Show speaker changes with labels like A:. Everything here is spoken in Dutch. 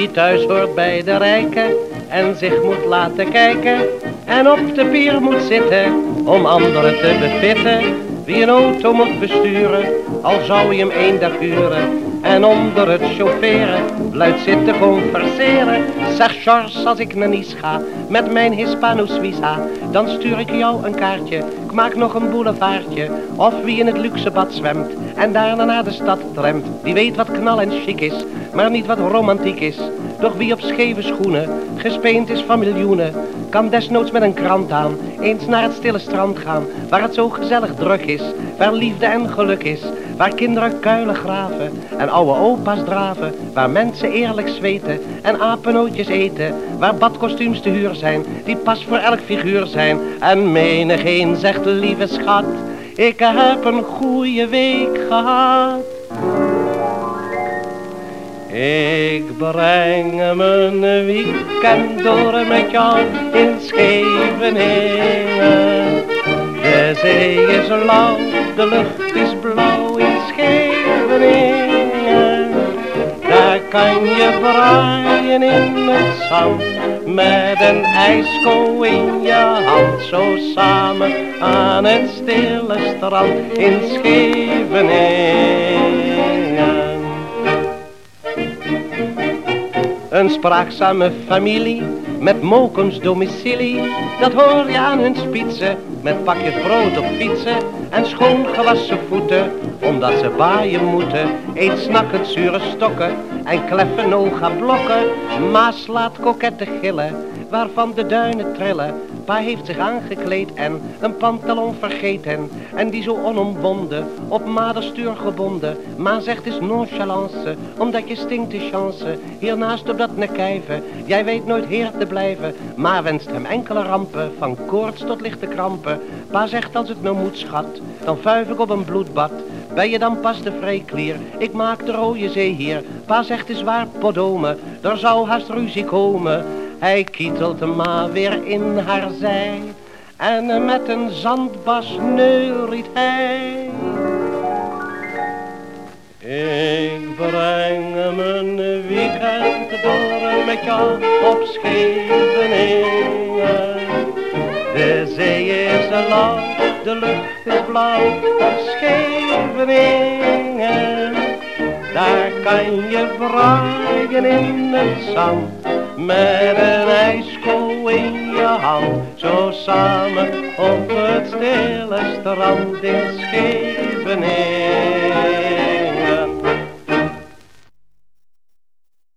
A: die thuis hoort bij de rijken en zich moet laten kijken en op de pier moet zitten om anderen te bevitten. Wie een auto moet besturen, al zou je hem één dag huren en onder het chaufferen luid zitten converseren. Zeg George, als ik naar Nice ga met mijn Hispano Suiza, dan stuur ik jou een kaartje. Ik maak nog een boulevardje. Of wie in het luxe bad zwemt en daarna naar de stad tremt, die weet wat knal en chic is, maar niet wat romantiek is. Doch wie op scheve schoenen gespeend is van miljoenen, kan desnoods met een krant aan eens naar het stille strand gaan, waar het zo gezellig druk is, waar liefde en geluk is, waar kinderen kuilen graven en oude opa's draven, waar mensen eerlijk zweten en apenootjes eten, waar badkostuums te huur zijn, die pas voor elk figuur zijn. En menigeen zegt lieve schat, ik heb een goede week gehad. Ik breng mijn weekend door met jou in Scheveningen. De zee is lauw, de lucht is blauw in Scheveningen. Daar kan je braaien in het zand, met een ijsko in je hand. Zo samen aan het stille strand in Scheveningen. Een spraakzame familie met mokens domicilie, dat hoor je aan hun spitsen, met pakjes brood op fietsen en schoon gewassen voeten, omdat ze baaien moeten, eet snakkend zure stokken en kleffen noga blokken, ma slaat kokette gillen, waarvan de duinen trillen, pa heeft zich aangekleed en een pantalon vergeten, en die zo onomwonden, op maderstuur gebonden, ma zegt is nonchalance, omdat je stinkt de chance, hiernaast op dat nekijven, jij weet nooit heer te blijven, ma wenst hem enkele rampen, van koorts tot lichte krampen, pa zegt als het nou moet schat, dan vuif ik op een bloedbad, ben je dan pas de vrijklier, ik maak de rode zee hier, pa zegt is waar podome, er zou haast ruzie komen, hij kietelt de ma weer in haar zij. En met een zandbas neuriet hij. Ik breng mijn weekend door op Scheveningen. De zee is lauw, de lucht is blauw Scheveningen. Daar kan je braaien in het zand met een ijsko in je hand, zo samen op het stille strand in Scheveningen.